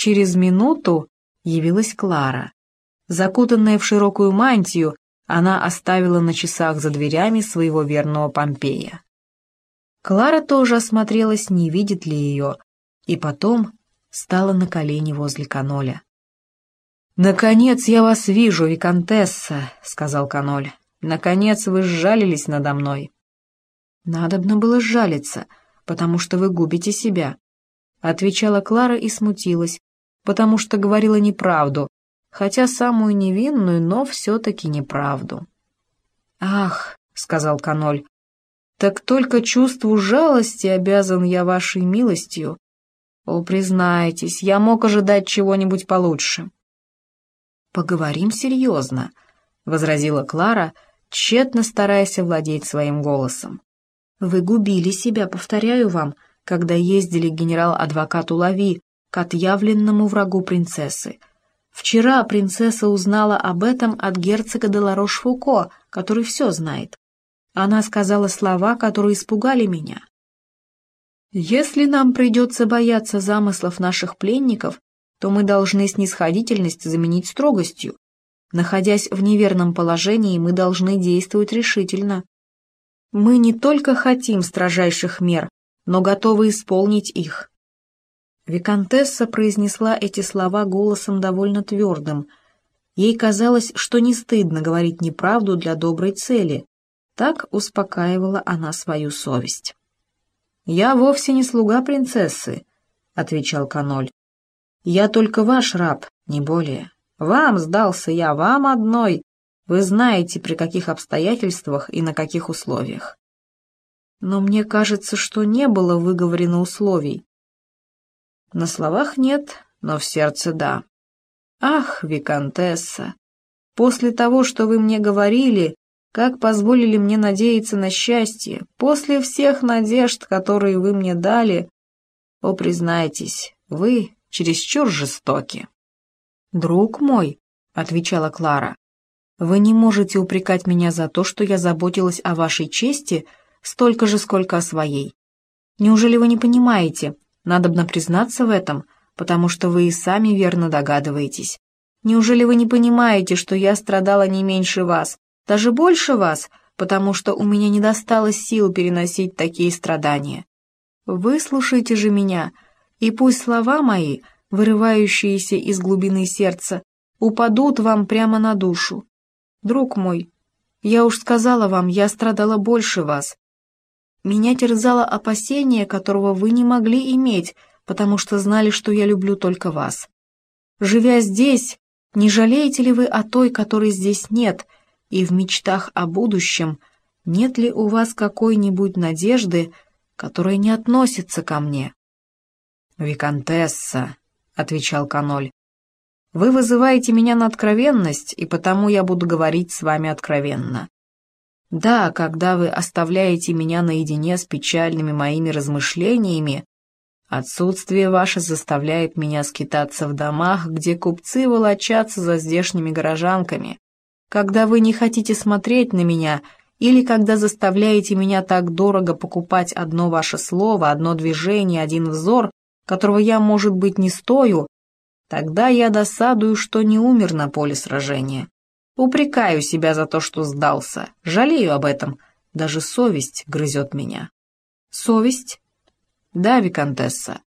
Через минуту явилась Клара. Закутанная в широкую мантию, она оставила на часах за дверями своего верного Помпея. Клара тоже осмотрелась, не видит ли ее, и потом стала на колени возле каноля. «Наконец я вас вижу, виконтесса», — сказал каноль. «Наконец вы сжалились надо мной». «Надобно было сжалиться, потому что вы губите себя», — отвечала Клара и смутилась, потому что говорила неправду, хотя самую невинную, но все-таки неправду. «Ах», — сказал каноль, — «так только чувству жалости обязан я вашей милостью. О, признайтесь, я мог ожидать чего-нибудь получше». «Поговорим серьезно», — возразила Клара, тщетно стараясь овладеть своим голосом. «Вы губили себя, повторяю вам, когда ездили генерал-адвокату Лави, к отъявленному врагу принцессы. Вчера принцесса узнала об этом от герцога де Ларош-Фуко, который все знает. Она сказала слова, которые испугали меня. Если нам придется бояться замыслов наших пленников, то мы должны снисходительность заменить строгостью. Находясь в неверном положении, мы должны действовать решительно. Мы не только хотим строжайших мер, но готовы исполнить их. Викантесса произнесла эти слова голосом довольно твердым. Ей казалось, что не стыдно говорить неправду для доброй цели. Так успокаивала она свою совесть. «Я вовсе не слуга принцессы», — отвечал Каноль. Я только ваш раб, не более. Вам сдался я, вам одной. Вы знаете, при каких обстоятельствах и на каких условиях. Но мне кажется, что не было выговорено условий. На словах нет, но в сердце да. Ах, виконтесса, после того, что вы мне говорили, как позволили мне надеяться на счастье, после всех надежд, которые вы мне дали, о, признайтесь, вы чересчур жестоки. «Друг мой», — отвечала Клара, — «вы не можете упрекать меня за то, что я заботилась о вашей чести столько же, сколько о своей. Неужели вы не понимаете, надобно признаться в этом, потому что вы и сами верно догадываетесь. Неужели вы не понимаете, что я страдала не меньше вас, даже больше вас, потому что у меня не досталось сил переносить такие страдания? Выслушайте же меня, — и пусть слова мои, вырывающиеся из глубины сердца, упадут вам прямо на душу. Друг мой, я уж сказала вам, я страдала больше вас. Меня терзало опасение, которого вы не могли иметь, потому что знали, что я люблю только вас. Живя здесь, не жалеете ли вы о той, которой здесь нет, и в мечтах о будущем, нет ли у вас какой-нибудь надежды, которая не относится ко мне?» «Викантесса», — отвечал Каноль, — «вы вызываете меня на откровенность, и потому я буду говорить с вами откровенно. Да, когда вы оставляете меня наедине с печальными моими размышлениями, отсутствие ваше заставляет меня скитаться в домах, где купцы волочатся за здешними горожанками. Когда вы не хотите смотреть на меня, или когда заставляете меня так дорого покупать одно ваше слово, одно движение, один взор, которого я, может быть, не стою, тогда я досадую, что не умер на поле сражения. Упрекаю себя за то, что сдался, жалею об этом, даже совесть грызет меня. Совесть? Да, Викантесса.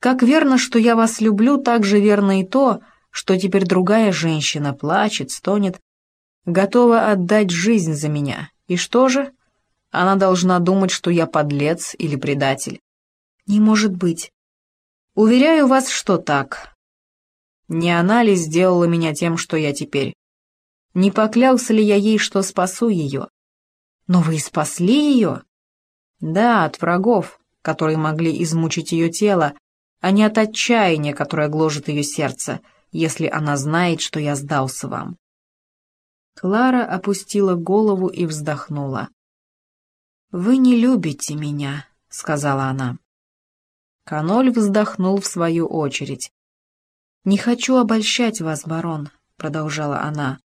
Как верно, что я вас люблю, так же верно и то, что теперь другая женщина плачет, стонет, готова отдать жизнь за меня. И что же? Она должна думать, что я подлец или предатель. Не может быть. Уверяю вас, что так. Не она ли сделала меня тем, что я теперь? Не поклялся ли я ей, что спасу ее? Но вы и спасли ее? Да, от врагов, которые могли измучить ее тело, а не от отчаяния, которое гложет ее сердце, если она знает, что я сдался вам. Клара опустила голову и вздохнула. «Вы не любите меня», — сказала она. Каноль вздохнул в свою очередь. «Не хочу обольщать вас, барон», — продолжала она.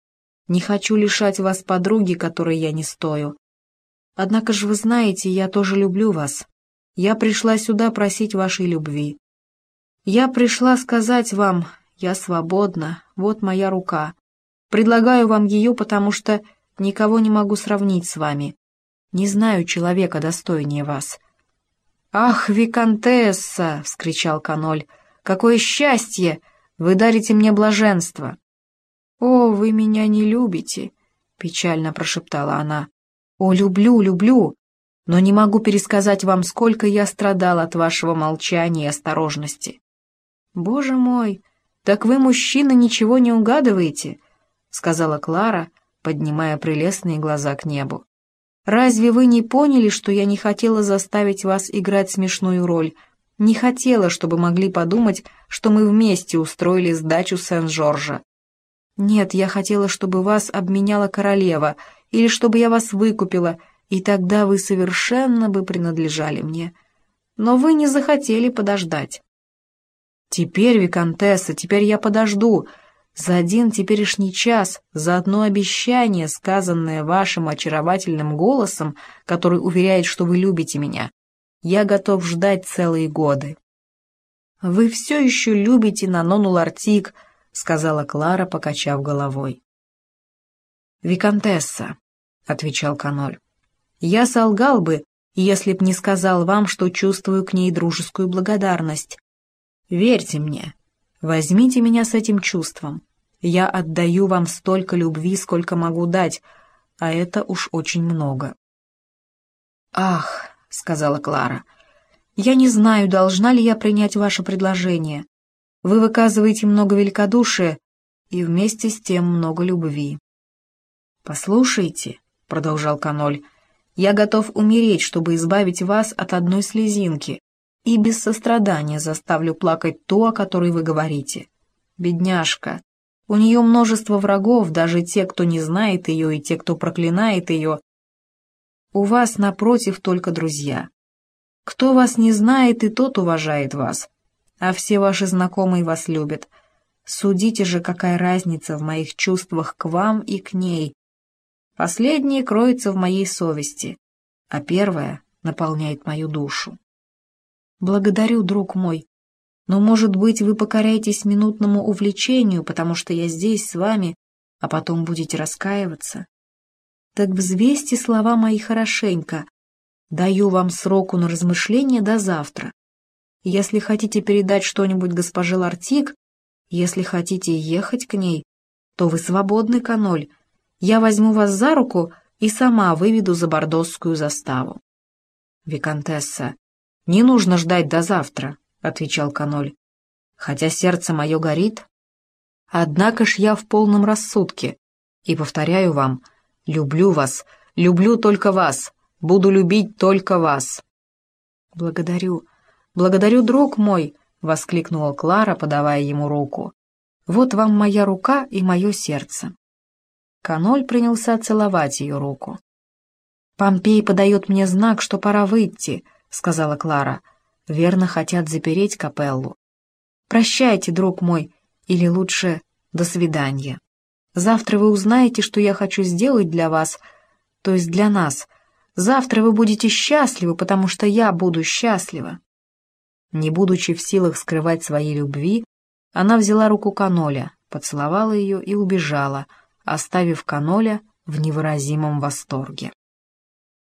«Не хочу лишать вас подруги, которой я не стою. Однако же вы знаете, я тоже люблю вас. Я пришла сюда просить вашей любви. Я пришла сказать вам, я свободна, вот моя рука. Предлагаю вам ее, потому что никого не могу сравнить с вами. Не знаю человека достойнее вас». «Ах, виконтесса!» — вскричал Каноль. «Какое счастье! Вы дарите мне блаженство!» «О, вы меня не любите!» — печально прошептала она. «О, люблю, люблю! Но не могу пересказать вам, сколько я страдал от вашего молчания и осторожности». «Боже мой, так вы, мужчина, ничего не угадываете?» — сказала Клара, поднимая прелестные глаза к небу. «Разве вы не поняли, что я не хотела заставить вас играть смешную роль? Не хотела, чтобы могли подумать, что мы вместе устроили сдачу Сен-Жоржа. Нет, я хотела, чтобы вас обменяла королева, или чтобы я вас выкупила, и тогда вы совершенно бы принадлежали мне. Но вы не захотели подождать. Теперь, Викантесса, теперь я подожду. За один теперешний час, за одно обещание, сказанное вашим очаровательным голосом, который уверяет, что вы любите меня, я готов ждать целые годы. Вы все еще любите Нанону Лартик, сказала Клара, покачав головой. «Викантесса», — отвечал Каноль, — «я солгал бы, если б не сказал вам, что чувствую к ней дружескую благодарность. Верьте мне, возьмите меня с этим чувством. Я отдаю вам столько любви, сколько могу дать, а это уж очень много». «Ах», — сказала Клара, — «я не знаю, должна ли я принять ваше предложение. Вы выказываете много великодушия и вместе с тем много любви. «Послушайте», — продолжал Каноль, — «я готов умереть, чтобы избавить вас от одной слезинки, и без сострадания заставлю плакать то, о которой вы говорите. Бедняжка, у нее множество врагов, даже те, кто не знает ее, и те, кто проклинает ее. У вас, напротив, только друзья. Кто вас не знает, и тот уважает вас а все ваши знакомые вас любят. Судите же, какая разница в моих чувствах к вам и к ней. Последнее кроется в моей совести, а первое наполняет мою душу. Благодарю, друг мой, но, может быть, вы покоряетесь минутному увлечению, потому что я здесь с вами, а потом будете раскаиваться. Так взвесьте слова мои хорошенько. Даю вам сроку на размышление до завтра. Если хотите передать что-нибудь госпоже Лартик, если хотите ехать к ней, то вы свободный каноль. Я возьму вас за руку и сама выведу за бордосскую заставу. Викантесса, не нужно ждать до завтра, отвечал каноль. Хотя сердце мое горит, однако ж я в полном рассудке. И повторяю вам, люблю вас, люблю только вас, буду любить только вас. Благодарю. «Благодарю, друг мой!» — воскликнула Клара, подавая ему руку. «Вот вам моя рука и мое сердце». Каноль принялся целовать ее руку. «Помпей подает мне знак, что пора выйти», — сказала Клара. «Верно, хотят запереть капеллу. Прощайте, друг мой, или лучше до свидания. Завтра вы узнаете, что я хочу сделать для вас, то есть для нас. Завтра вы будете счастливы, потому что я буду счастлива». Не будучи в силах скрывать своей любви, она взяла руку Каноля, поцеловала ее и убежала, оставив Каноля в невыразимом восторге.